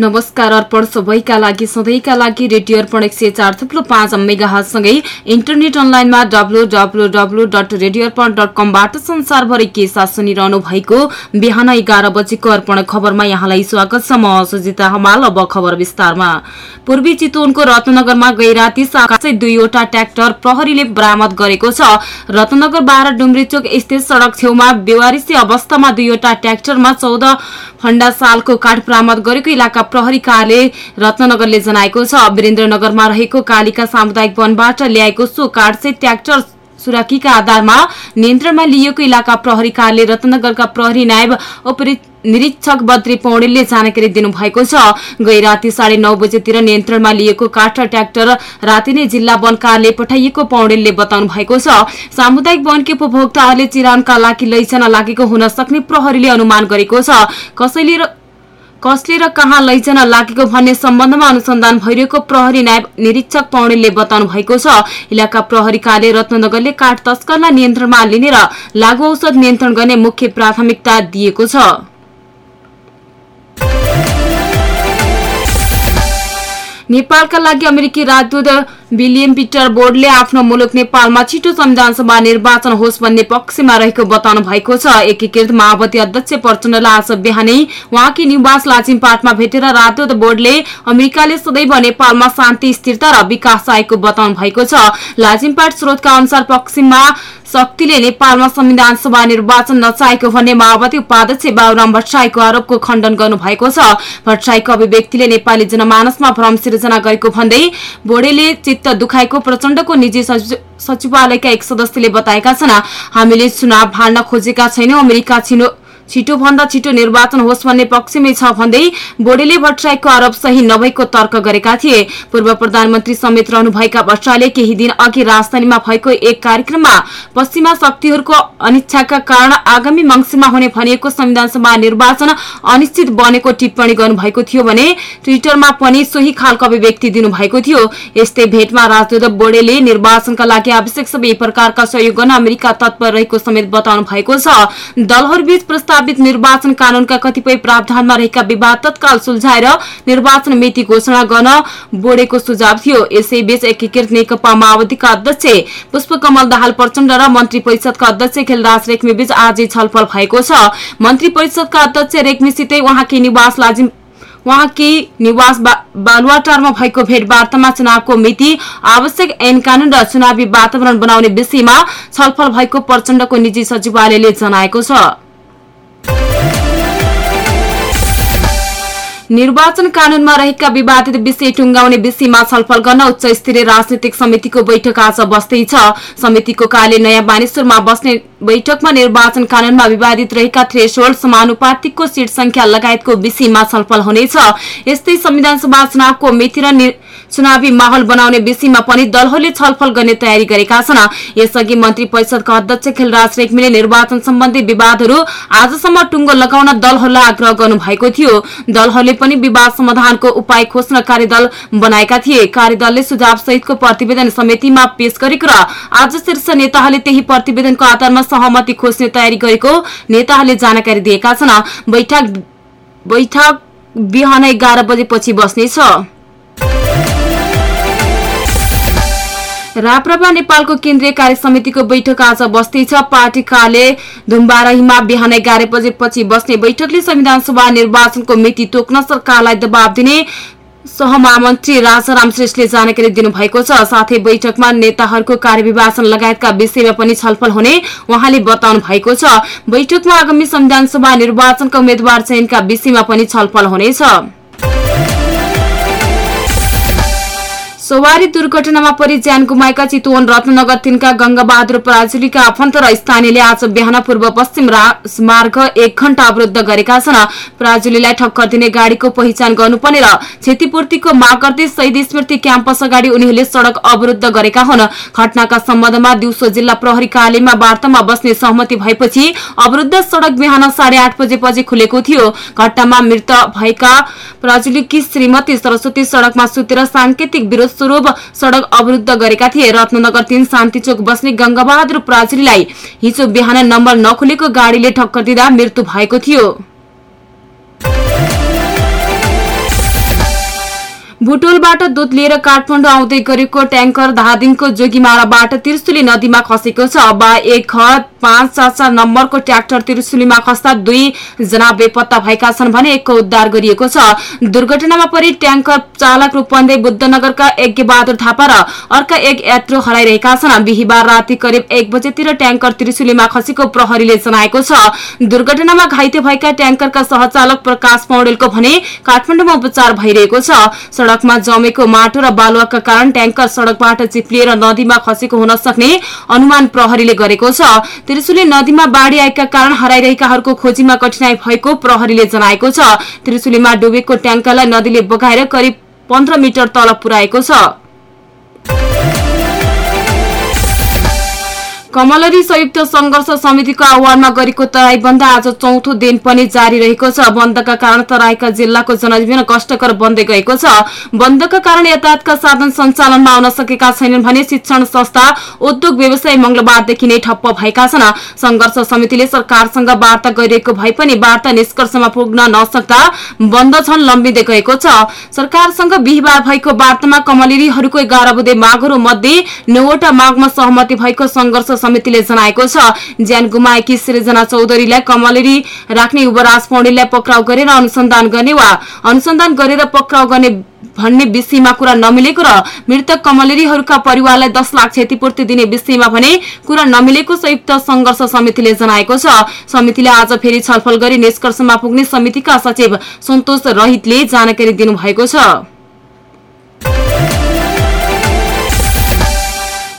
नमस्कार अर्पण सबैका लागि सधैँका लागि रेडियो अर्पण एक सय चार थुप्रो पाँच मेगासँगै इन्टरनेट अनलाइनमा W W W dot radio Arpan dot कमबाट संसारभरि के साथ सुनिरहनु भएको बिहान एघार बजेको अर्पण खबरमा यहाँलाई स्वागत छ। म सुजिता हमाल अब खबर विस्तारमा। पूर्वी चितवनको रत्नगरमा गै राति साँझै दुईवटा ट्र्याक्टर प्रहरीले बरामद गरेको छ। रत्नगर बाह्र डुम्रीचोक स्थित सड़क छेउमा बेवारिसी अवस्थामा दुईवटा ट्र्याक्टरमा चौध फण्डा सालको काठ बरामद गरेको इलाका प्रहरी कार्यालय रत्नगरले जनाएको छ। वीरेन्द्रनगरमा रहेको कालिका सामुदायिक वनबाट ल्याएको सो काठ चाहिँ ट्र्याक्टर सुराकीका आधारमा नियन्त्रणमा लिएको इलाका प्रहरी कार्यालय रत्नगरका प्रहरी नायब निरीक्षक बद्री पौडेलले जानकारी दिनुभएको छ। गै राति साढे नौ बजेतिर नियन्त्रणमा लिएको काठ र ट्र्याक्टर राति नै जिल्ला वन कार्यालय पठाइएको पौडेलले बताउनु भएको छ। सामुदायिक वनकी उपभोक्ताहरूले चिरानका लागि लैजान लागेको हुन सक्ने प्रहरीले अनुमान गरेको छ। कसैले कसले र कहाँ लैजान लागेको भन्ने सम्बन्धमा अनुसन्धान भइरहेको प्रहरी नायब निरीक्षक पौडेलले बताउनु भएको छ। इलाका प्रहरी कार्य रत्नगरले काठ तस्करलाई नियन्त्रणमा लिने र लागु औषध नियन्त्रण गर्ने मुख्य प्राथमिकता दिएको छ। नेपालका लागि अमेरिकी राजदूत विलियम पिटर बोर्डले आफ्नो मुलुक नेपालमा छिटो संविधान सभा निर्वाचन होस् भन्ने पक्षमा रहेको बताउनु भएको छ। एकीकृत माओवादी अध्यक्ष प्रचण्डलाई आज बिहानै उहाँकी निवास लाजिमपाटमा भेटेर राजदूत बोर्डले अमेरिकाले सदैव नेपालमा शान्ति स्थिरता र विकास चाहेको बताउनु भएको छ। लाजिमपाट स्रोतका अनुसार पश्चिममा शक्तिले नेपालमा संविधान सभा निर्वाचन नचाहेको भन्ने माओवादी उपाध्यक्ष बाबुराम भट्टराईको आरोपको खण्डन गर्नु भएको छ। भट्टराईको अभिव्यक्तिले नेपाली जनमानसमा भ्रम सिर्जना गरेको भन्दै बोडेले चित्त दुखाएको प्रचण्डको निजी सचिव- सचिवालयका एक सदस्यले बताएका छन् हामीले चुनाव हाल्न खोजेका छैनौं अमेरिका छिनो छिटो भन्दा छिटो निर्वाचन होस् भन्ने पक्षमै छ भन्दै बोडेले भट्टराईको आरोप सही नभएको तर्क गरेका थिए। पूर्व प्रधानमन्त्री समेत रहनुभएका भट्टराईले केही दिन अघि राजधानीमा भएको एक कार्यक्रममा पश्चिमा शक्तिहरूको अनिच्छाका कारण आगामी मंसिरमा हुने भनिएको संविधान सभा निर्वाचन अनिश्चित बनेको टिप्पणी गर्नुभएको थियो भने ट्विटरमा पनि सोही खालको अभिव्यक्ति दिनुभएको थियो। यस्तै भेटमा राजदूत बोडेले निर्वाचनका लागि आवश्यक सबै प्रकारका सहयोग गर्न अमेरिका तत्पर रहेको समेत बताउनु भएको छ। दलहरूबीच प्रस्तावित निर्वाचन कानूनका कतिपय प्रावधानमा रहेका विवाद तत्काल सुल्झाएर निर्वाचन मिति घोषणा गर्न बोडेको सुझाव थियो। यसैबीच एकीकृत नेकपा माओवादीका अध्यक्ष पुष्पकमल दाहाल प्रचण्ड र मन्त्री परिषदका अध्यक्ष खेलराज रेग्मी बीच आज छलफल भएको छ। मन्त्री परिषदका अध्यक्ष रेग्मीसितै उहाँकी निवास लाजिम उहाँकी निवास बालुवाटारमा भएको भेटवार्तामा चुनावको मिति आवश्यक ऐन कानून र चुनावी वातावरण बनाउने विषयमा छलफल भएको प्रचण्डको निजी सचिवालयले जनाएको छ। निर्वाचन कानूनमा रहेका विवादित विषय टुंगाउने विषयमा छलफल गर्न उच्च स्तरीय राजनीतिक समितिको बैठक आज बस्दैछ। समितिको कार्य नयाँ बानेश्वरमा बस्ने बैठकमा निर्वाचन कानूनमा विवादित रहेका थ्रेसोल्ड समानुपातिकको सीट संख्या लगायतको विषयमा छलफल हुनेछ। यस्तै संविधान सभा चुनावको मिति र चुनावी माहौल बनाउने विषयमा पनि दलहरूले छलफल गर्ने तयारी गरेका छन्। यसअघि मन्त्री परिषदका अध्यक्ष खेलराज रेग्मीले निर्वाचन सम्बन्धी विवादहरू आजसम्म टुङ्गो लगाउन दलहरूलाई आग्रह गर्नु भएको थियो। दलहरूले पनि विवाद समाधानको उपाय खोज्न कार्यदल बनाएका थिए। कार्यदलले सुझाव सहितको प्रतिवेदन समितिमा पेश गरेको र आज शीर्ष नेताहरूले त्यही प्रतिवेदनको आधारमा सहमति खोज्ने तयारी गरेको नेताहरूले जानकारी दिएका छन्। बैठक बिहान एघार बजेपछि बस्नेछ। राप्रपा नेपालको केन्द्रीय कार्य समितिको बैठक आज बस्दैछ पार्टी कार्य धुम्बाराहीमा बिहान एघार बजेपछि बस्ने बैठकले संविधान सभा निर्वाचनको मिति तोक्न सरकारलाई दबाव दिने सहमहामन्त्री राजाराम श्रेष्ठले जानकारी दिनुभएको छ। साथै बैठकमा नेताहरूको कार्यविभाजन लगायतका विषयमा पनि छलफल हुने उहाँले बताउनु भएको छ। बैठकमा आगामी संविधान सभा निर्वाचनका उम्मेद्वार चयनका विषयमा पनि छलफल हुनेछ। सवारी दुर्घटनामा परि ज्यान गुमाएका चितवन रत्नगर तिनका गंगाबहादुर पराजुलीका आफन्त र स्थानीयले आज बिहान पूर्व पश्चिम मार्ग एक घण्टा अवरुद्ध गरेका छन्। पराजुलीलाई ठक्कर दिने गाड़ीको पहिचान गर्नुपर्ने र क्षतिपूर्तिको माग गर्दै शहीद स्मृति क्याम्पस अगाडि उनीहरूले सड़क अवरुद्ध गरेका हुन्। घटनाका सम्बन्धमा दिउँसो जिल्ला प्रहरी कार्यालयमा वार्तामा बस्ने सहमति भएपछि अवरुद्ध सड़क बिहान साढे आठ बजेपछि खुलेको थियो। घटनामा मृत भएका पराजुलीकी श्रीमती सरस्वती सड़कमा सुतेर सांकेतिक विरोध स्वरूप सड़क अवरुद्ध गरेका थिए। रत्नगर तीन शान्तिचोक बस्ने गंगाबहादुर पराजुलीलाई हिजो बिहान नम्बर नखुलेको गाड़ीले ठक्कर दिँदा मृत्यु भएको थियो। बुटोलबाट दुध लिएर काठमाडौँ आउँदै गरेको ट्याङ्कर धादिङको जोगीमाराबाट त्रिशुली नदीमा खसेको छ। अब एक घर पाँच चार चार नम्बरको ट्र्याक्टर त्रिशुलीमा खस्दा दुई जना बेपत्ता भएका छन् भने एकको उद्धार गरिएको छ। दुर्घटनामा परि ट्याङ्कर चालक रूपन्देही बुद्धनगरका यज्ञबहादुर थापा र अर्का एक यात्रु हराइरहेका छन्। बिहिबार राति करिब एक बजेतिर ट्याङ्कर त्रिशुलीमा खसेको प्रहरीले जनाएको छ। दुर्घटनामा घाइते भएका ट्याङ्करका सहचालक प्रकाश पौडेलको भने काठमाडौँमा उपचार भइरहेको छ। सड़कमा जमेको माटो र बालुवाका कारण ट्याङ्कर सड़कबाट चिप्लिएर नदीमा खसेको हुन सक्ने अनुमान प्रहरीले गरेको छ। त्रिशुली नदीमा बाढ़ी आएका कारण हराइरहेकाहरूको खोजीमा कठिनाई भएको प्रहरीले जनाएको छ। त्रिशुलीमा डुबेको ट्याङ्करलाई नदीले बगाएर करिब पन्ध्र मिटर तल पुर्याएको छ। कमलरी संयुक्त संघर्ष समितिको आह्वानमा गरेको तराई बन्द आज चौथो दिन पनि जारी रहेको छ। बन्दका कारण तराईका जिल्लाको जनजीवन कष्टकर बन्दै गएको छ। बन्दका कारण यातायातका साधन सञ्चालनमा आउन सकेका छैनन् भने शिक्षण संस्था उद्योग व्यवसाय मंगलबारदेखि नै ठप्प भएका छन्। संघर्ष समितिले सरकारसँग वार्ता गरिरहेको भए पनि वार्ता निष्कर्षमा पुग्न नसक्दा बन्द छन् लम्बिँदै गएको छ। सरकारसँग बिहिबार भएको वार्तामा कमलेरीहरूको एघार बुधे मागहरू मध्ये नौवटा मागमा सहमति भएको संघर्ष समितिले जनाएको छ। ज्यान गुमाएकी सृजना चौधरीलाई कमलेरी राख्ने युवराज पौडेललाई पक्राउ गरेर अनुसन्धान गर्ने वा अनुसन्धान गरेर पक्राउ गर्ने भन्ने विषयमा कुरा नमिलेको र मृतक कमलेरीहरूका परिवारलाई दस लाख क्षतिपूर्ति दिने विषयमा भने कुरा नमिलेको संयुक्त संघर्ष समितिले जनाएको छ। समितिले आज फेरि छलफल गरी निष्कर्षमा पुग्ने समितिका सचिव सन्तोष रहितले जानकारी दिनुभएको छ।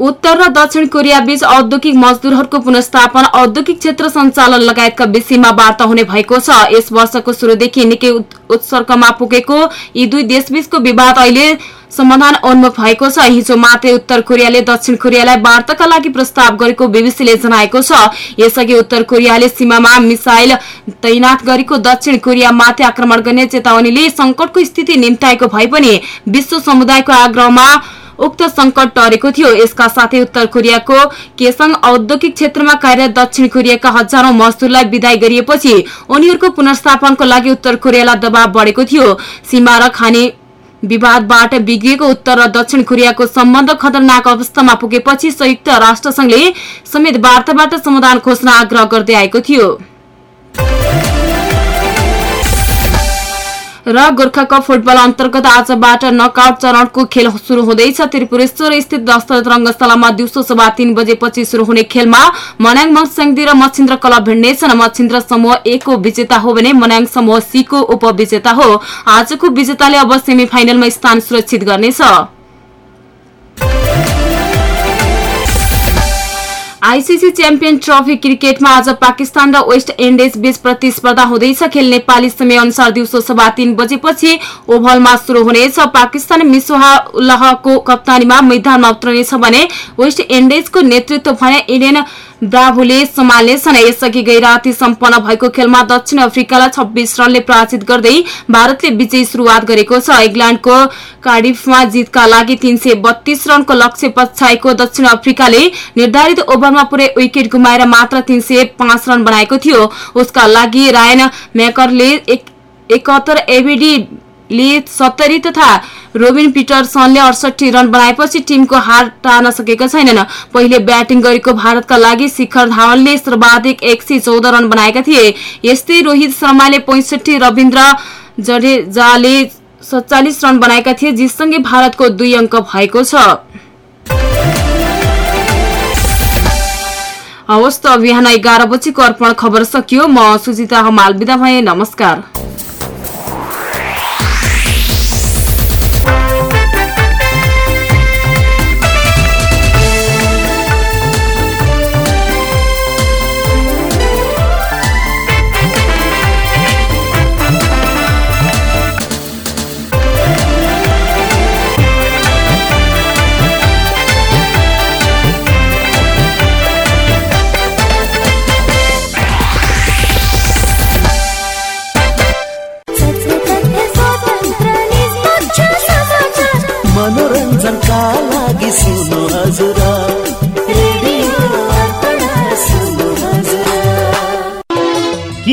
उत्तर र दक्षिण कोरिया बीच औद्योगिक मजदुरहरूको पुनस्थापन औद्योगिक क्षेत्र सञ्चालन लगायतका विषयमा वार्ता हुने भएको छ। यस वर्षको शुरूदेखि निकै उत्- उत्सर्गमा पुगेको यी दुई देशबीचको विवाद अहिले समाधान उन्मुख भएको छ। हिजो मात्रै उत्तर कोरियाले दक्षिण कोरियालाई वार्ताका लागि प्रस्ताव गरेको बीबीसीले जनाएको छ। यसअघि उत्तर कोरियाले सीमामा मिसाइल तैनात गरेको दक्षिण कोरियामाथि आक्रमण गर्ने चेतावनीले संकटको स्थिति निम्ताएको भए पनि विश्व समुदायको आग्रहमा उक्त संकट टरेको थियो। यसका साथै उत्तर कोरियाको केसङ औद्योगिक क्षेत्रमा कार्यरत दक्षिण कोरियाका हजारौं मजदुरलाई विदाय गरिएपछि उनीहरूको पुनर्स्थापनको लागि उत्तर कोरियालाई दबाव बढेको थियो। सीमा र खाने विवादबाट बिग्रिएको उत्तर र दक्षिण कोरियाको सम्बन्ध खतरनाक अवस्थामा पुगेपछि संयुक्त राष्ट्रसंघले समेत वार्ताबाट समाधान खोज्न आग्रह गर्दै आएको थियो। र गोर्खा कप फुटबल अन्तर्गत आजबाट नकआउट चरणको खेल सुरु हुँदैछ। त्रिपुरेश्वर स्थित दशरथ रङ्गशालामा दिउँसो सभा तीन बजेपछि शुरू हुने खेलमा मनाङ मस्याङदी र मच्छिन्द्र क्लब भिड्नेछन्। मच्छिन्द्र समूह ए को विजेता हो भने मनाङ समूह सी को उपविजेता हो। आजको विजेताले अब सेमी स्थान सुरक्षित गर्नेछ। आइसिसी च्याम्पियन ट्रफी क्रिकेटमा आज पाकिस्तान र वेस्ट इन्डिज बीच प्रतिस्पर्धा हुँदैछ। खेल नेपाली समय अनुसार दिउँसो सभा तीन बजेपछि ओभलमा शुरू हुनेछ। पाकिस्तान मिसोहा उल्लाहको कप्तानीमा मैदानमा उत्रनेछ भने वेस्ट इन्डिजको नेतृत्व भने इडेन ब्राभोले सम्हाल्नेछन् यसअघि गैराती सम्पन्न भएको खेलमा दक्षिण अफ्रिकालाई छब्बीस रनले पराजित गर्दै भारतले विजयी शुरूआत गरेको छ। इंग्ल्याण्डको कार्डिफमा जितका लागि तीन रनको लक्ष्य पछ्याएको दक्षिण अफ्रिकाले निर्धारित ओभरमा पुरै विकेट गुमाएर मात्र तीन रन बनाएको थियो। उसका लागि रायन म्याकरले एकहत्तर एबिडी ले सत्तरी तथा रोबिन पिटरसनले अडसठी रन बनाएपछि टिमको हार टार्न सकेका छैनन्। पहिले ब्याटिङ गरेको भारतका लागि शिखर धावनले सर्वाधिक एक रन बनाएका थिए। यस्तै रोहित शर्माले पैंसठी रविन्द्र जडेजाले सत्तालिस रन बनाएका थिए जिससँगै भारतको दुई अङ्क भएको छ। हवस् त बिहान एघार बजीको अर्पण खबर सकियो। म सुजिता हमाल बिदा भए नमस्कार।